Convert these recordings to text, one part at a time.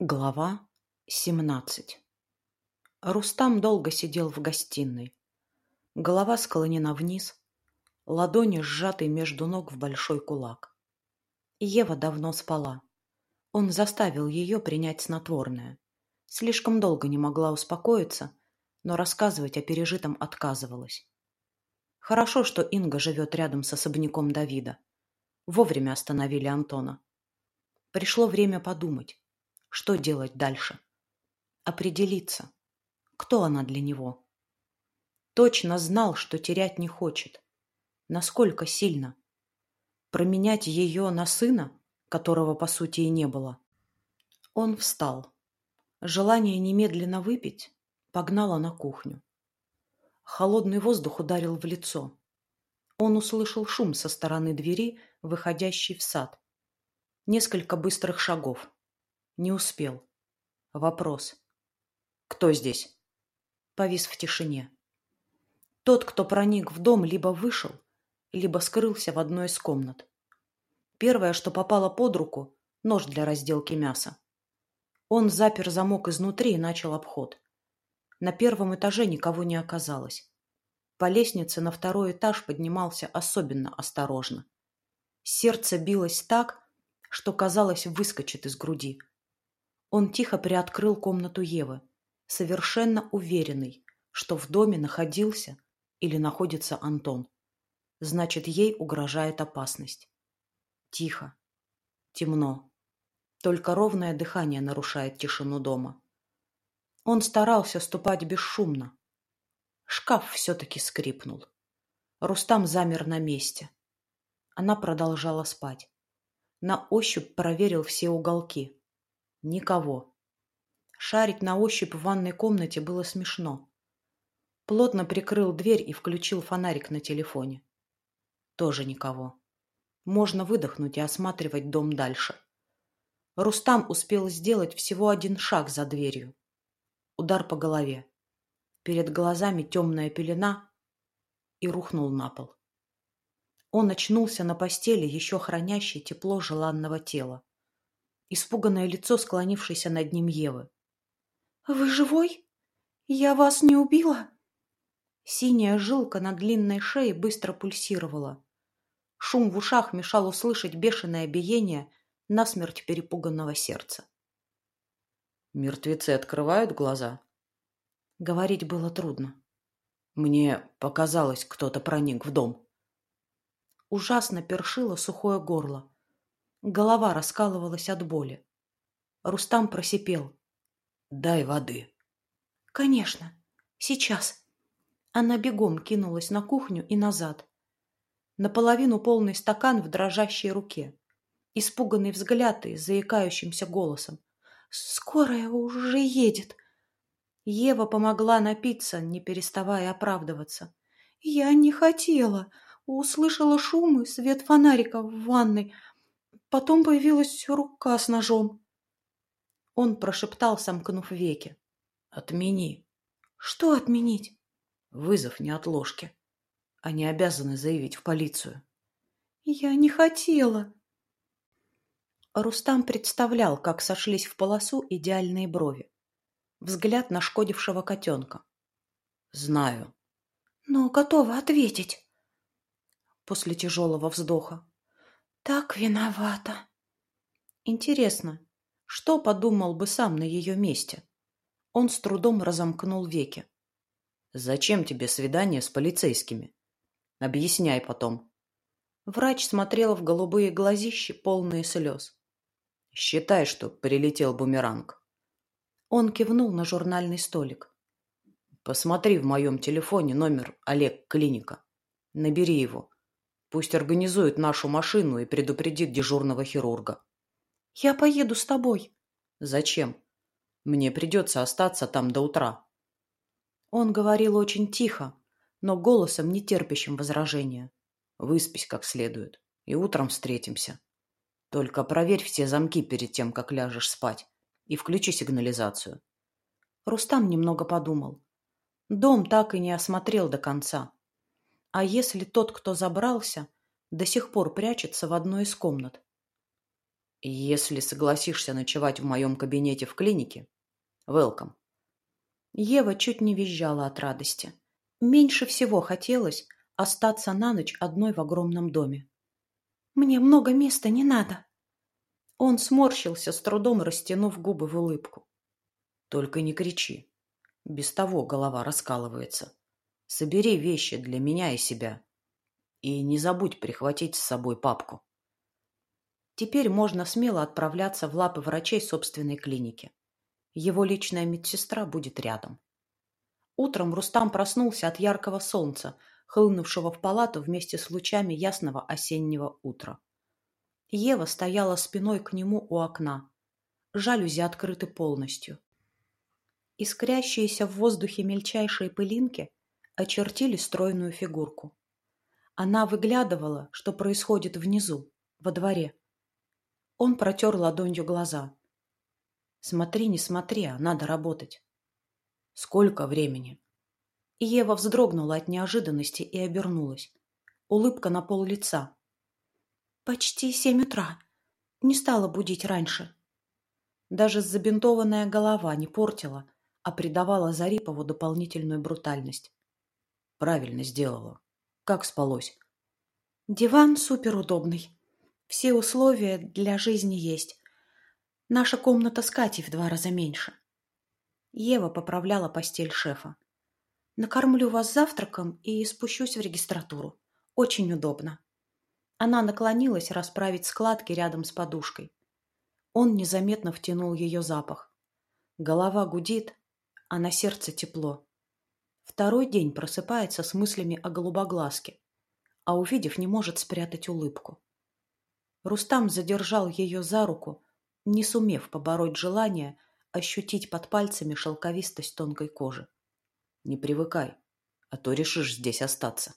Глава 17 Рустам долго сидел в гостиной. Голова склонена вниз, ладони сжаты между ног в большой кулак. Ева давно спала. Он заставил ее принять снотворное. Слишком долго не могла успокоиться, но рассказывать о пережитом отказывалась. Хорошо, что Инга живет рядом с особняком Давида. Вовремя остановили Антона. Пришло время подумать что делать дальше? Определиться, кто она для него. Точно знал, что терять не хочет. Насколько сильно? Променять ее на сына, которого, по сути, и не было? Он встал. Желание немедленно выпить погнало на кухню. Холодный воздух ударил в лицо. Он услышал шум со стороны двери, выходящей в сад. Несколько быстрых шагов. Не успел. Вопрос. «Кто здесь?» Повис в тишине. Тот, кто проник в дом, либо вышел, либо скрылся в одной из комнат. Первое, что попало под руку – нож для разделки мяса. Он запер замок изнутри и начал обход. На первом этаже никого не оказалось. По лестнице на второй этаж поднимался особенно осторожно. Сердце билось так, что, казалось, выскочит из груди. Он тихо приоткрыл комнату Евы, совершенно уверенный, что в доме находился или находится Антон. Значит, ей угрожает опасность. Тихо. Темно. Только ровное дыхание нарушает тишину дома. Он старался ступать бесшумно. Шкаф все-таки скрипнул. Рустам замер на месте. Она продолжала спать. На ощупь проверил все уголки. Никого. Шарить на ощупь в ванной комнате было смешно. Плотно прикрыл дверь и включил фонарик на телефоне. Тоже никого. Можно выдохнуть и осматривать дом дальше. Рустам успел сделать всего один шаг за дверью. Удар по голове. Перед глазами темная пелена и рухнул на пол. Он очнулся на постели, еще хранящей тепло желанного тела испуганное лицо склонившейся над ним Евы. «Вы живой? Я вас не убила?» Синяя жилка на длинной шее быстро пульсировала. Шум в ушах мешал услышать бешеное биение насмерть перепуганного сердца. «Мертвецы открывают глаза?» Говорить было трудно. Мне показалось, кто-то проник в дом. Ужасно першило сухое горло. Голова раскалывалась от боли. Рустам просипел. «Дай воды». «Конечно. Сейчас». Она бегом кинулась на кухню и назад. Наполовину полный стакан в дрожащей руке. Испуганный взгляд и заикающимся голосом. «Скорая уже едет». Ева помогла напиться, не переставая оправдываться. «Я не хотела. Услышала шум и свет фонарика в ванной. Потом появилась рука с ножом. Он прошептал, сомкнув веки. «Отмени». «Что отменить?» «Вызов неотложки. Они обязаны заявить в полицию». «Я не хотела». Рустам представлял, как сошлись в полосу идеальные брови. Взгляд нашкодившего котенка. «Знаю». «Но готова ответить». После тяжелого вздоха. Так виновата. Интересно, что подумал бы сам на ее месте? Он с трудом разомкнул веки. Зачем тебе свидание с полицейскими? Объясняй потом. Врач смотрела в голубые глазищи, полные слез. Считай, что прилетел бумеранг. Он кивнул на журнальный столик. Посмотри в моем телефоне номер Олег Клиника. Набери его. Пусть организует нашу машину и предупредит дежурного хирурга. Я поеду с тобой. Зачем? Мне придется остаться там до утра. Он говорил очень тихо, но голосом, не терпящим возражения. Выспись как следует, и утром встретимся. Только проверь все замки перед тем, как ляжешь спать, и включи сигнализацию. Рустам немного подумал. Дом так и не осмотрел до конца. А если тот, кто забрался, до сих пор прячется в одной из комнат? Если согласишься ночевать в моем кабинете в клинике, welcome. Ева чуть не визжала от радости. Меньше всего хотелось остаться на ночь одной в огромном доме. «Мне много места не надо». Он сморщился, с трудом растянув губы в улыбку. «Только не кричи. Без того голова раскалывается. Собери вещи для меня и себя. И не забудь прихватить с собой папку». Теперь можно смело отправляться в лапы врачей собственной клиники. Его личная медсестра будет рядом. Утром Рустам проснулся от яркого солнца, хлынувшего в палату вместе с лучами ясного осеннего утра. Ева стояла спиной к нему у окна. Жалюзи открыты полностью. Искрящиеся в воздухе мельчайшие пылинки очертили стройную фигурку. Она выглядывала, что происходит внизу, во дворе. Он протер ладонью глаза. Смотри, не смотри, а надо работать. Сколько времени? Ева вздрогнула от неожиданности и обернулась. Улыбка на пол лица. Почти семь утра. Не стала будить раньше. Даже забинтованная голова не портила, а придавала Зарипову дополнительную брутальность. Правильно сделала. Как спалось? Диван суперудобный. Все условия для жизни есть. Наша комната с Катей в два раза меньше. Ева поправляла постель шефа. Накормлю вас завтраком и спущусь в регистратуру. Очень удобно. Она наклонилась расправить складки рядом с подушкой. Он незаметно втянул ее запах. Голова гудит, а на сердце тепло. Второй день просыпается с мыслями о голубоглазке, а увидев, не может спрятать улыбку. Рустам задержал ее за руку, не сумев побороть желание ощутить под пальцами шелковистость тонкой кожи. «Не привыкай, а то решишь здесь остаться».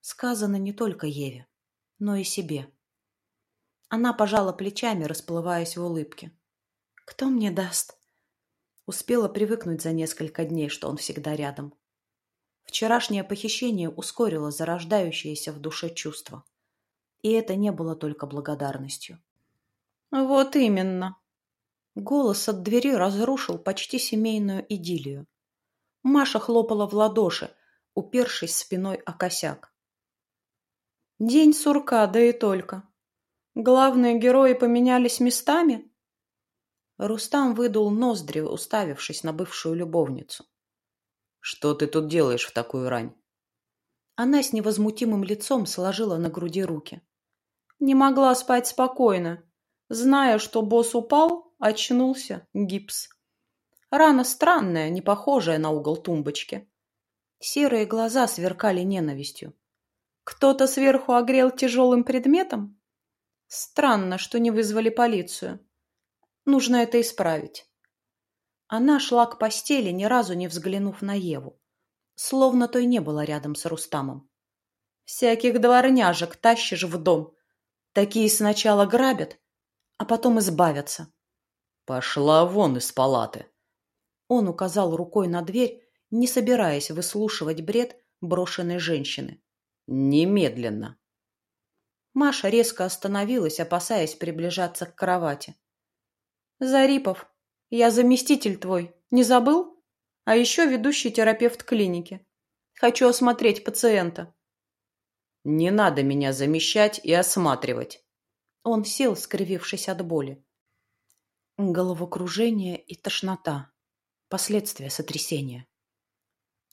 Сказано не только Еве, но и себе. Она пожала плечами, расплываясь в улыбке. «Кто мне даст?» Успела привыкнуть за несколько дней, что он всегда рядом. Вчерашнее похищение ускорило зарождающееся в душе чувство. И это не было только благодарностью. Вот именно. Голос от двери разрушил почти семейную идиллию. Маша хлопала в ладоши, упершись спиной о косяк. День сурка, да и только. Главные герои поменялись местами? Рустам выдул ноздри, уставившись на бывшую любовницу. «Что ты тут делаешь в такую рань?» Она с невозмутимым лицом сложила на груди руки. Не могла спать спокойно. Зная, что босс упал, очнулся гипс. Рана странная, не похожая на угол тумбочки. Серые глаза сверкали ненавистью. Кто-то сверху огрел тяжелым предметом? Странно, что не вызвали полицию. Нужно это исправить. Она шла к постели, ни разу не взглянув на Еву. Словно той не было рядом с Рустамом. Всяких дворняжек тащишь в дом. Такие сначала грабят, а потом избавятся. «Пошла вон из палаты!» Он указал рукой на дверь, не собираясь выслушивать бред брошенной женщины. «Немедленно!» Маша резко остановилась, опасаясь приближаться к кровати. «Зарипов, я заместитель твой, не забыл? А еще ведущий терапевт клиники. Хочу осмотреть пациента». «Не надо меня замещать и осматривать. Он сел, скривившись от боли. Головокружение и тошнота. Последствия сотрясения.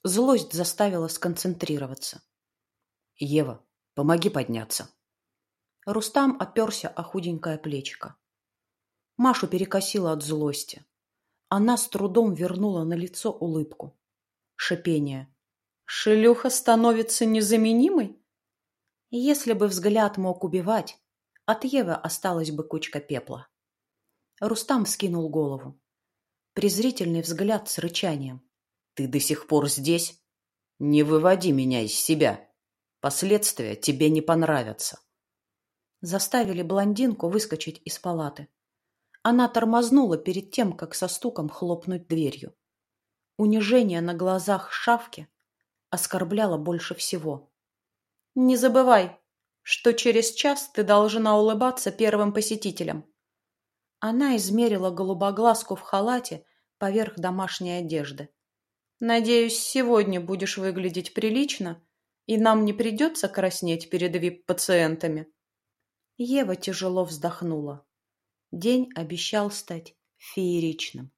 Злость заставила сконцентрироваться. «Ева, помоги подняться». Рустам оперся о худенькое плечико. Машу перекосила от злости. Она с трудом вернула на лицо улыбку. Шипение. «Шлюха становится незаменимой?» Если бы взгляд мог убивать, от Евы осталась бы кучка пепла. Рустам скинул голову. Презрительный взгляд с рычанием. «Ты до сих пор здесь? Не выводи меня из себя. Последствия тебе не понравятся». Заставили блондинку выскочить из палаты. Она тормознула перед тем, как со стуком хлопнуть дверью. Унижение на глазах шавки оскорбляло больше всего. «Не забывай, что через час ты должна улыбаться первым посетителям. Она измерила голубоглазку в халате поверх домашней одежды. «Надеюсь, сегодня будешь выглядеть прилично, и нам не придется краснеть перед вип-пациентами». Ева тяжело вздохнула. День обещал стать фееричным.